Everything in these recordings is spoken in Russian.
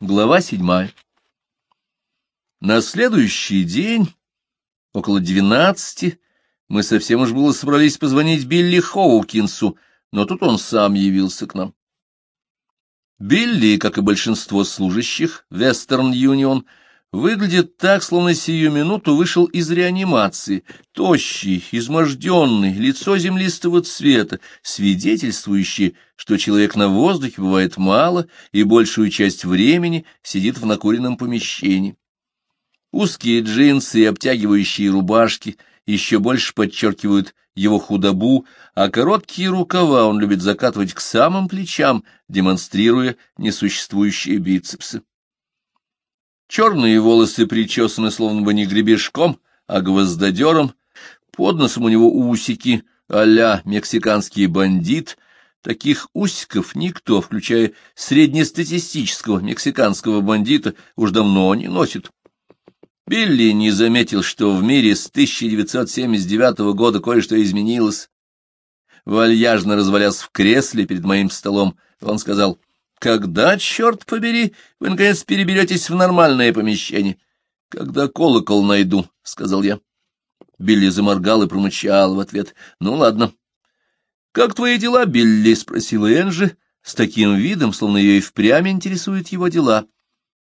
Глава седьмая. На следующий день, около двенадцати, мы совсем уж было собрались позвонить Билли Хоукинсу, но тут он сам явился к нам. Билли, как и большинство служащих Western Union, выглядит так, словно сию минуту вышел из реанимации, тощий, изможденный, лицо землистого цвета, свидетельствующее, что человек на воздухе бывает мало и большую часть времени сидит в накуренном помещении. Узкие джинсы и обтягивающие рубашки еще больше подчеркивают его худобу, а короткие рукава он любит закатывать к самым плечам, демонстрируя несуществующие бицепсы. Черные волосы причесаны словно бы не гребешком, а гвоздодером. Под носом у него усики а мексиканский бандит. Таких усиков никто, включая среднестатистического мексиканского бандита, уж давно не носит. Билли не заметил, что в мире с 1979 года кое-что изменилось. Вальяжно развалясь в кресле перед моим столом, он сказал — когда, черт побери, вы, наконец, переберетесь в нормальное помещение? — Когда колокол найду, — сказал я. Билли заморгал и промычал в ответ. — Ну, ладно. — Как твои дела, Билли? — спросила Энджи, с таким видом, словно ее и впрямь интересуют его дела.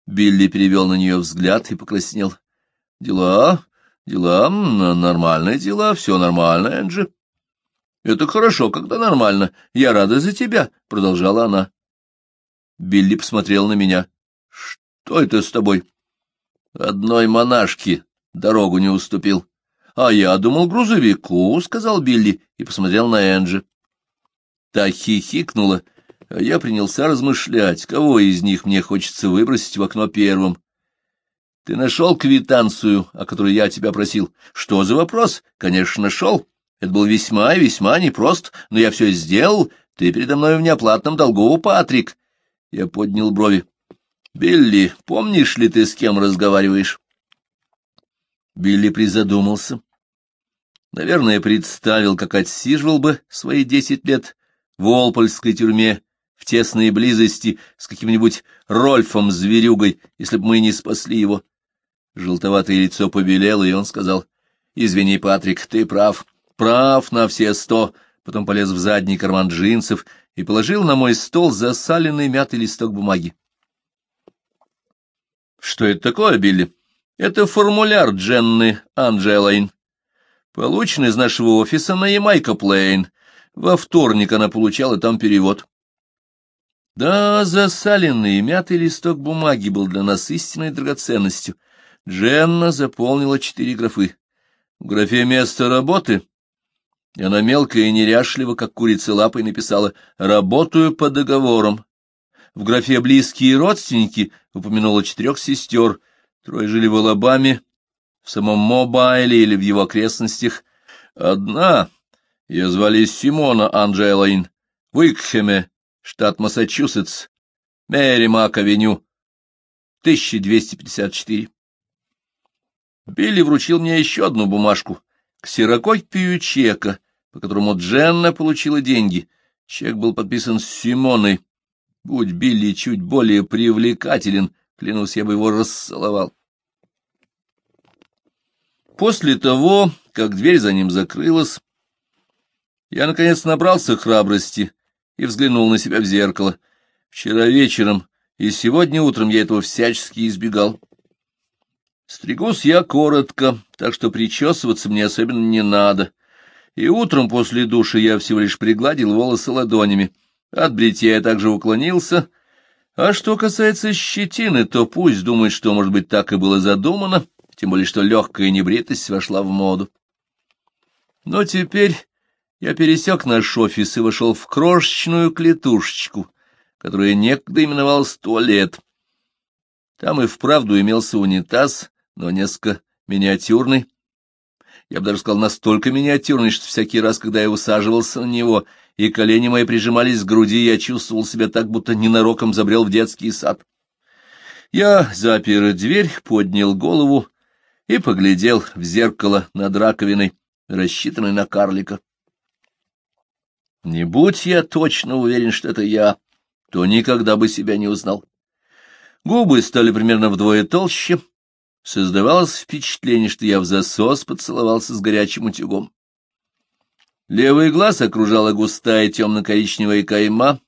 Билли перевел на нее взгляд и покраснел. — Дела? Дела? Нормальные дела, все нормально, Энджи. — Это хорошо, когда нормально. Я рада за тебя, — продолжала она. Билли посмотрел на меня. — Что это с тобой? — Одной монашке дорогу не уступил. — А я думал грузовику, — сказал Билли и посмотрел на Энджи. Та хихикнула, а я принялся размышлять, кого из них мне хочется выбросить в окно первым. — Ты нашел квитанцию, о которой я тебя просил? — Что за вопрос? — Конечно, нашел. Это был весьма и весьма непрост, но я все сделал. Ты передо мной в неоплатном долгу, Патрик. Я поднял брови. «Билли, помнишь ли ты, с кем разговариваешь?» Билли призадумался. Наверное, представил, как отсиживал бы свои десять лет в Олпольской тюрьме, в тесной близости с каким-нибудь Рольфом-зверюгой, если бы мы не спасли его. Желтоватое лицо побелело, и он сказал, «Извини, Патрик, ты прав, прав на все сто», потом полез в задний карман джинсов и положил на мой стол засаленный мятый листок бумаги. — Что это такое, Билли? — Это формуляр Дженны Анджелайн. Получен из нашего офиса на Ямайка Плейн. Во вторник она получала там перевод. Да, засаленный мятый листок бумаги был для нас истинной драгоценностью. Дженна заполнила четыре графы. В графе «Место работы» и она мелко и неряшливо, как курица лапой, написала «Работаю по договорам». В графе «Близкие родственники» упомянула четырех сестер, трое жили в Алабаме, в самом Мобайле или в его окрестностях. Одна, ее звали Симона Анджелайн, в Уикхеме, штат Массачусетс, Мэри-Мак-авеню, 1254. Билли вручил мне еще одну бумажку, ксерокопию чека, по которому Дженна получила деньги. Чек был подписан Симоной. Будь Билли чуть более привлекателен, клянусь, я бы его расцеловал. После того, как дверь за ним закрылась, я, наконец, набрался храбрости и взглянул на себя в зеркало. Вчера вечером и сегодня утром я этого всячески избегал. Стригусь я коротко, так что причесываться мне особенно не надо и утром после душа я всего лишь пригладил волосы ладонями. От бритья я также уклонился. А что касается щетины, то пусть думает, что, может быть, так и было задумано, тем более, что легкая небритость вошла в моду. Но теперь я пересек наш офис и вошел в крошечную клетушечку, которая некогда именовалась туалет. Там и вправду имелся унитаз, но несколько миниатюрный, я бы даже сказал, настолько миниатюрный, что всякий раз, когда я усаживался на него, и колени мои прижимались к груди, я чувствовал себя так, будто ненароком забрел в детский сад. Я запер дверь, поднял голову и поглядел в зеркало над раковиной, рассчитанной на карлика. Не будь я точно уверен, что это я, то никогда бы себя не узнал. Губы стали примерно вдвое толще. Создавалось впечатление, что я в засос поцеловался с горячим утюгом. Левый глаз окружала густая темно-коричневая кайма,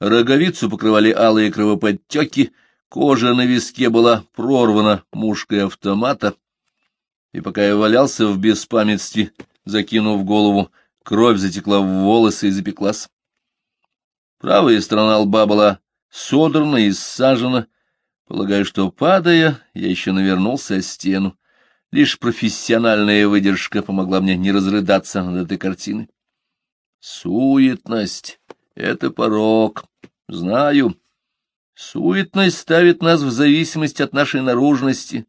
роговицу покрывали алые кровоподтеки, кожа на виске была прорвана мушкой автомата, и пока я валялся в беспамятстве, закинув голову, кровь затекла в волосы и запеклась. Правая сторона лба была содрана и ссажена, полагаю, что, падая, я еще навернулся о стену. Лишь профессиональная выдержка помогла мне не разрыдаться над этой картиной. Суетность — это порог, знаю. Суетность ставит нас в зависимость от нашей наружности,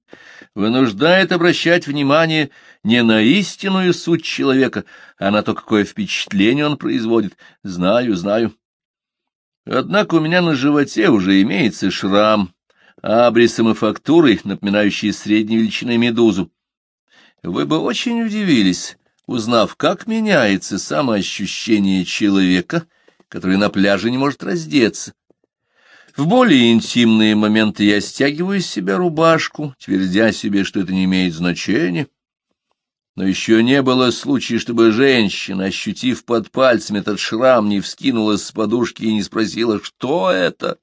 вынуждает обращать внимание не на истинную суть человека, а на то, какое впечатление он производит. Знаю, знаю. Однако у меня на животе уже имеется шрам, абрисом и фактурой, напоминающий средней величины медузу. Вы бы очень удивились, узнав, как меняется самоощущение человека, который на пляже не может раздеться. В более интимные моменты я стягиваю с себя рубашку, твердя себе, что это не имеет значения. Но еще не было случая, чтобы женщина, ощутив под пальцами этот шрам, не вскинулась с подушки и не спросила, что это.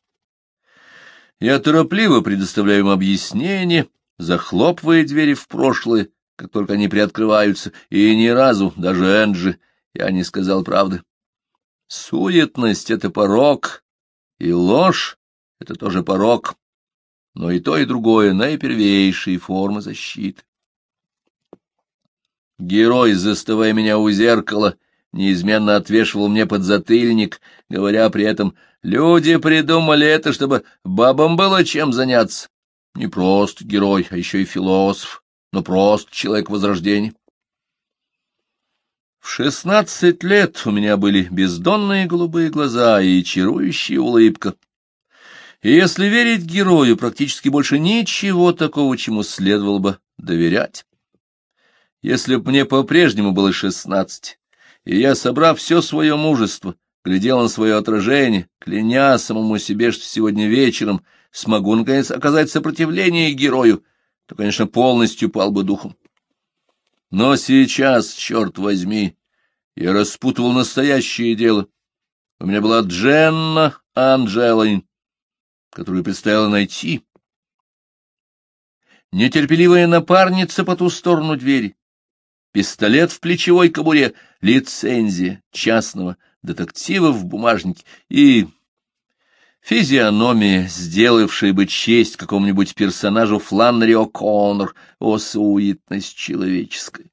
Я торопливо предоставляю им объяснение, захлопывая двери в прошлое, как только они приоткрываются, и ни разу, даже Энджи, я не сказал правды. Суетность — это порог, и ложь — это тоже порог, но и то, и другое — наипервейшие формы защиты. Герой, заставая меня у зеркала, неизменно отвешивал мне подзатыльник, говоря при этом, люди придумали это, чтобы бабам было чем заняться. Не просто герой, а еще и философ, но просто человек возрождения. В шестнадцать лет у меня были бездонные голубые глаза и чарующая улыбка. И если верить герою, практически больше ничего такого, чему следовало бы доверять. Если б мне по-прежнему было шестнадцать, и я, собрав все свое мужество, глядел на свое отражение, кляня самому себе, что сегодня вечером смогу, наконец, оказать сопротивление герою, то, конечно, полностью пал бы духом. Но сейчас, черт возьми, я распутывал настоящее дело. У меня была Дженна Анджелайн, которую предстояло найти. Нетерпеливая напарница по ту сторону двери, пистолет в плечевой кобуре, лицензия частного детектива в бумажнике и физиономия, сделавшая бы честь какому-нибудь персонажу Фланнери О'Коннор, о суетность человеческая.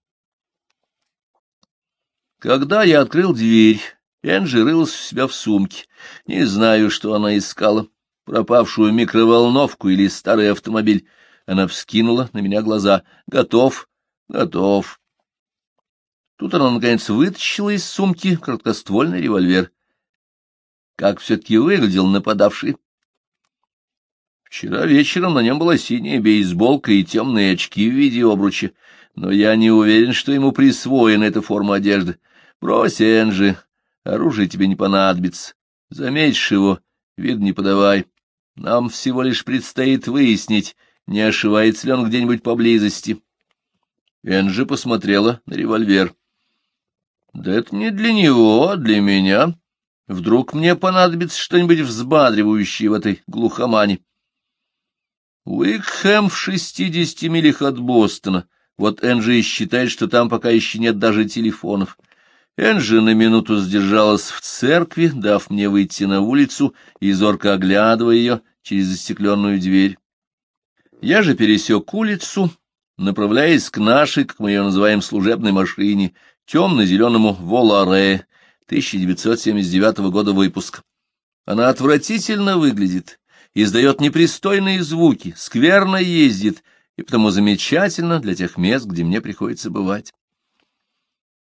Когда я открыл дверь, Энджи рылась у себя в сумке. Не знаю, что она искала, пропавшую микроволновку или старый автомобиль. Она вскинула на меня глаза. Готов, готов. Тут она, наконец, вытащила из сумки краткоствольный револьвер. Как все-таки выглядел нападавший? Вчера вечером на нем была синяя бейсболка и темные очки в виде обруча, но я не уверен, что ему присвоена эта форма одежды. Брось, Энджи, оружие тебе не понадобится. Заметишь его, вид не подавай. Нам всего лишь предстоит выяснить, не ошивается ли он где-нибудь поблизости. Энджи посмотрела на револьвер. Да это не для него, а для меня. Вдруг мне понадобится что-нибудь взбадривающее в этой глухомане. Уикхэм в шестидесяти милях от Бостона. Вот Энджи считает, что там пока еще нет даже телефонов. Энджи на минуту сдержалась в церкви, дав мне выйти на улицу и зорко оглядывая ее через застекленную дверь. Я же пересек улицу, направляясь к нашей, как мы ее называем, служебной машине, темно-зеленому Воларе 1979 года выпуска. Она отвратительно выглядит, издает непристойные звуки, скверно ездит, и потому замечательно для тех мест, где мне приходится бывать.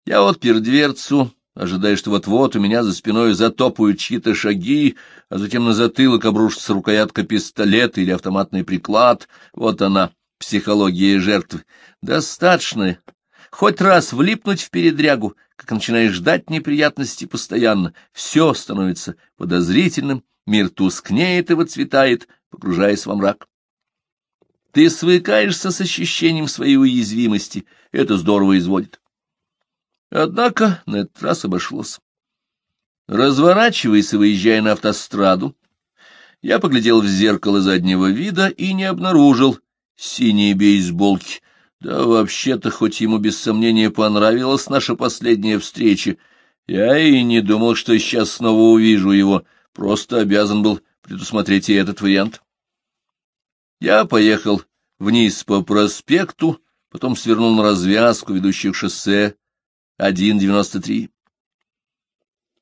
Я отпер дверцу, ожидая, что вот-вот у меня за спиной затопают чьи-то шаги, а затем на затылок обрушится рукоятка пистолета или автоматный приклад. Вот она, психология жертвы. Достаточно хоть раз влипнуть в передрягу, как начинаешь ждать неприятностей постоянно, все становится подозрительным, мир тускнеет и выцветает, погружаясь во мрак. Ты свыкаешься с ощущением своей уязвимости, это здорово изводит. Однако на этот раз обошлось. Разворачиваясь и выезжая на автостраду, я поглядел в зеркало заднего вида и не обнаружил синие бейсболки. Да вообще-то, хоть ему без сомнения понравилась наша последняя встреча, я и не думал, что сейчас снова увижу его, просто обязан был предусмотреть и этот вариант. Я поехал вниз по проспекту, потом свернул на развязку, ведущую к шоссе 1.93.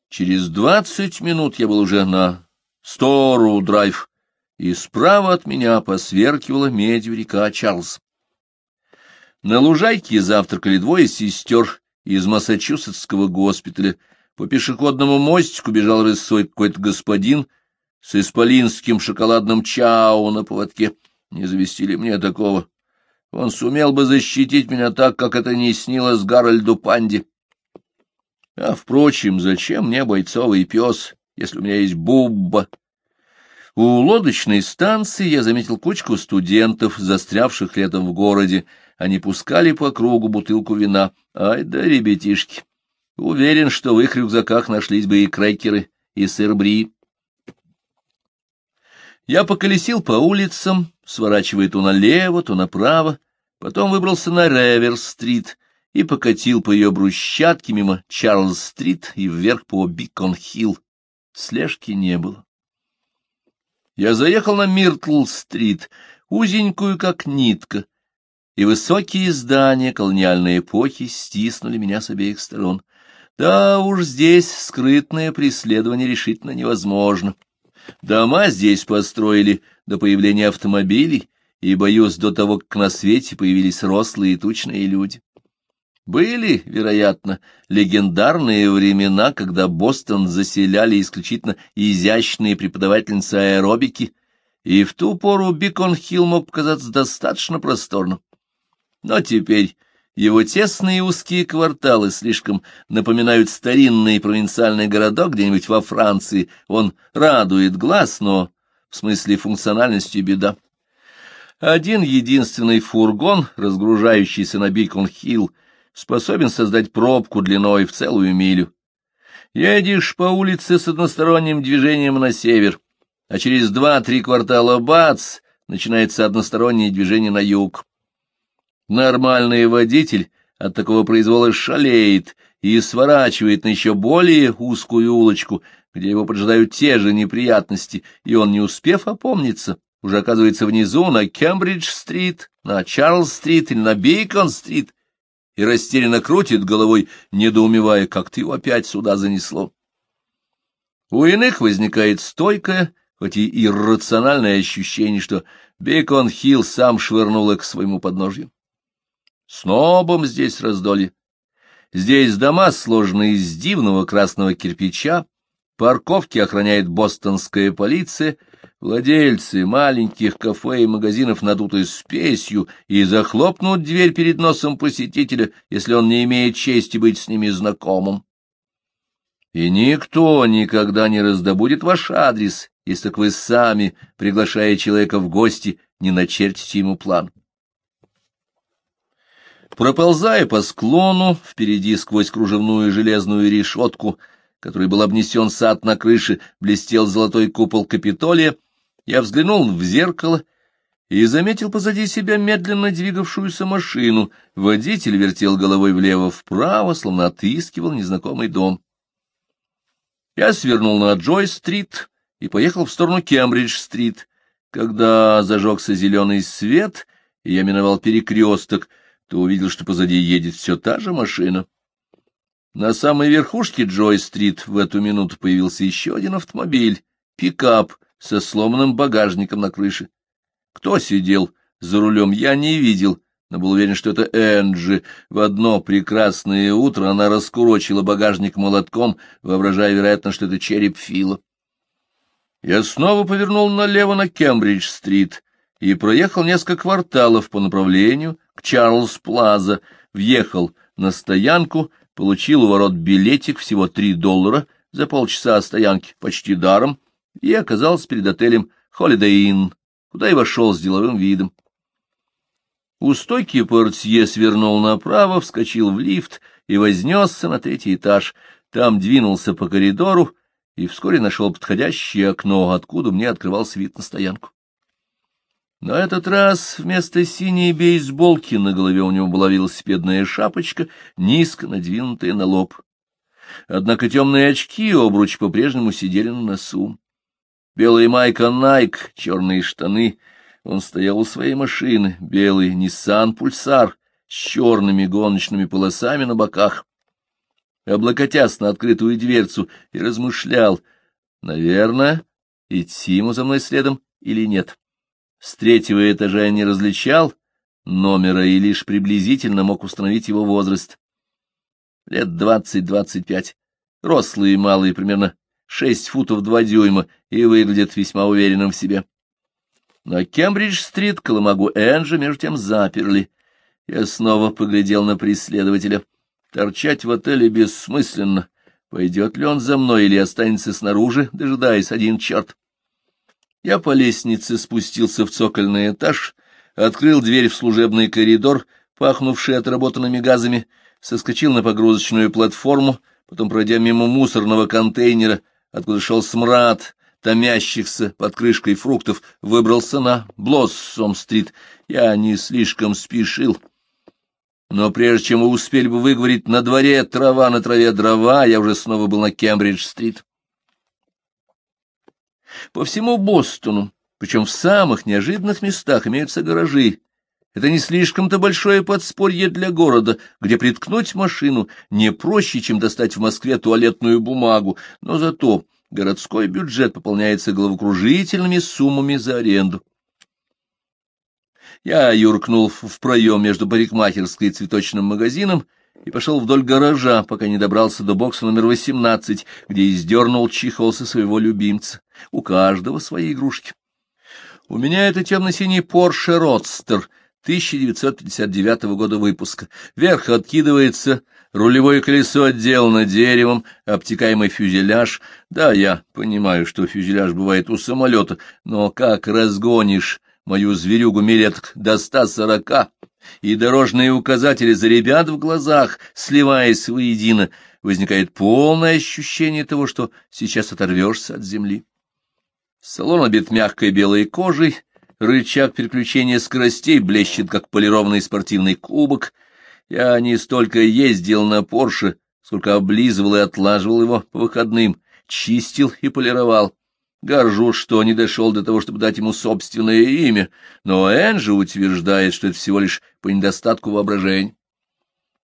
Через двадцать минут я был уже на Стору-драйв, и справа от меня посверкивала медью река Чарльз. На лужайке завтракали двое сестер из Массачусетского госпиталя. По пешеходному мостику бежал рысой какой-то господин с исполинским шоколадным чау на поводке. Не завестили мне такого. Он сумел бы защитить меня так, как это не снилось Гарольду Панди. А, впрочем, зачем мне бойцовый пес, если у меня есть Бубба? У лодочной станции я заметил кучку студентов, застрявших летом в городе. Они пускали по кругу бутылку вина. Ай да, ребятишки! Уверен, что в их рюкзаках нашлись бы и крекеры, и сыр бри. Я поколесил по улицам, сворачивая то налево, то направо, потом выбрался на Реверс-стрит и покатил по ее брусчатке мимо Чарльз-стрит и вверх по Бикон-хилл. Слежки не было. Я заехал на Миртл-стрит, узенькую, как нитка, и высокие здания колониальной эпохи стиснули меня с обеих сторон. Да уж здесь скрытное преследование решительно невозможно. Дома здесь построили до появления автомобилей, и, боюсь, до того, как на свете появились рослые и тучные люди. Были, вероятно, легендарные времена, когда Бостон заселяли исключительно изящные преподавательницы аэробики, и в ту пору Бикон-Хилл мог показаться достаточно просторным. Но теперь его тесные узкие кварталы слишком напоминают старинный провинциальный городок где-нибудь во Франции. Он радует глаз, но в смысле функциональности беда. Один единственный фургон, разгружающийся на Бикон-Хилл, способен создать пробку длиной в целую милю. Едешь по улице с односторонним движением на север, а через два-три квартала бац, начинается одностороннее движение на юг. Нормальный водитель от такого произвола шалеет и сворачивает на еще более узкую улочку, где его поджидают те же неприятности, и он, не успев опомниться, уже оказывается внизу на Кембридж-стрит, на Чарльз-стрит или на Бейкон-стрит, и растерянно крутит головой, недоумевая, как ты его опять сюда занесло. У иных возникает стойкое, хоть и иррациональное ощущение, что Бекон-Хилл сам швырнул их к своему подножью. Снобом здесь раздолье. Здесь дома сложены из дивного красного кирпича, парковки охраняет бостонская полиция — Владельцы маленьких кафе и магазинов надуты спесью и захлопнут дверь перед носом посетителя, если он не имеет чести быть с ними знакомым. И никто никогда не раздобудет ваш адрес, если так вы сами, приглашая человека в гости, не начертите ему план. Проползая по склону, впереди сквозь кружевную железную решетку, которой был обнесен сад на крыше, блестел золотой купол Капитолия, я взглянул в зеркало и заметил позади себя медленно двигавшуюся машину. Водитель вертел головой влево-вправо, словно отыскивал незнакомый дом. Я свернул на Джой-стрит и поехал в сторону Кембридж-стрит. Когда зажегся зеленый свет, и я миновал перекресток, то увидел, что позади едет все та же машина. На самой верхушке Джой-стрит в эту минуту появился еще один автомобиль, пикап — со сломанным багажником на крыше. Кто сидел за рулем, я не видел, но был уверен, что это Энджи. В одно прекрасное утро она раскурочила багажник молотком, воображая, вероятно, что это череп Фила. Я снова повернул налево на Кембридж-стрит и проехал несколько кварталов по направлению к Чарльз-Плаза, въехал на стоянку, получил у ворот билетик всего три доллара за полчаса стоянки почти даром, и оказался перед отелем Holiday Inn куда и вошел с деловым видом. У стойки портье свернул направо, вскочил в лифт и вознесся на третий этаж. Там двинулся по коридору и вскоре нашел подходящее окно, откуда мне открывался вид на стоянку. На этот раз вместо синей бейсболки на голове у него была велосипедная шапочка, низко надвинутая на лоб. Однако темные очки и обруч по-прежнему сидели на носу. Белая майка Найк, черные штаны — он стоял у своей машины, белый Nissan Пульсар с черными гоночными полосами на боках, облокотясь на открытую дверцу, и размышлял, наверное, идти ему за мной следом или нет. С третьего этажа я не различал номера и лишь приблизительно мог установить его возраст. Лет двадцать-двадцать пять, рослый и малый, примерно шесть футов два дюйма, и выглядит весьма уверенным в себе. На Кембридж-стрит Колымагу Энджи между тем заперли. Я снова поглядел на преследователя. Торчать в отеле бессмысленно. Пойдет ли он за мной или останется снаружи, дожидаясь один черт? Я по лестнице спустился в цокольный этаж, открыл дверь в служебный коридор, пахнувший отработанными газами, соскочил на погрузочную платформу, потом, пройдя мимо мусорного контейнера, откуда шел смрад, томящихся под крышкой фруктов, выбрался на Блоссом-стрит. Я не слишком спешил. Но прежде чем мы успели бы выговорить «на дворе трава, на траве дрова», я уже снова был на Кембридж-стрит. По всему Бостону, причем в самых неожиданных местах, имеются гаражи. Это не слишком-то большое подспорье для города, где приткнуть машину не проще, чем достать в Москве туалетную бумагу, но зато городской бюджет пополняется головокружительными суммами за аренду. Я юркнул в проем между парикмахерской и цветочным магазином и пошел вдоль гаража, пока не добрался до бокса номер 18, где издернул чехол со своего любимца. У каждого свои игрушки. У меня это темно-синий Porsche Roadster 1959 года выпуска. Вверх откидывается Рулевое колесо отделано деревом, обтекаемый фюзеляж. Да, я понимаю, что фюзеляж бывает у самолета, но как разгонишь мою зверюгу милет до ста сорока, и дорожные указатели заребят в глазах, сливаясь воедино, возникает полное ощущение того, что сейчас оторвешься от земли. Салон обит мягкой белой кожей, рычаг переключения скоростей блещет, как полированный спортивный кубок — я не столько ездил на Порше, сколько облизывал и отлаживал его по выходным, чистил и полировал. Горжусь, что не дошел до того, чтобы дать ему собственное имя, но Энджи утверждает, что это всего лишь по недостатку воображения.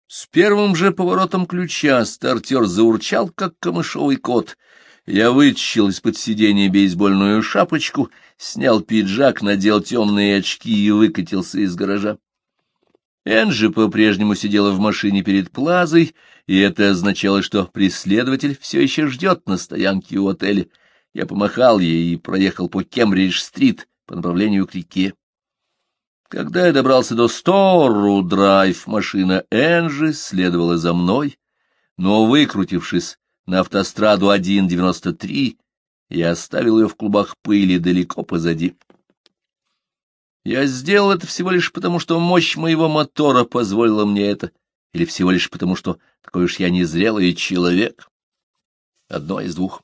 С первым же поворотом ключа стартер заурчал, как камышовый кот. Я вытащил из-под сиденья бейсбольную шапочку, снял пиджак, надел темные очки и выкатился из гаража. Энджи по-прежнему сидела в машине перед плазой, и это означало, что преследователь все еще ждет на стоянке у отеля. Я помахал ей и проехал по Кембридж-стрит по направлению к реке. Когда я добрался до Сторру-драйв, машина Энджи следовала за мной, но, выкрутившись на автостраду 1.93, я оставил ее в клубах пыли далеко позади. Я сделал это всего лишь потому, что мощь моего мотора позволила мне это, или всего лишь потому, что такой уж я незрелый человек. Одно из двух.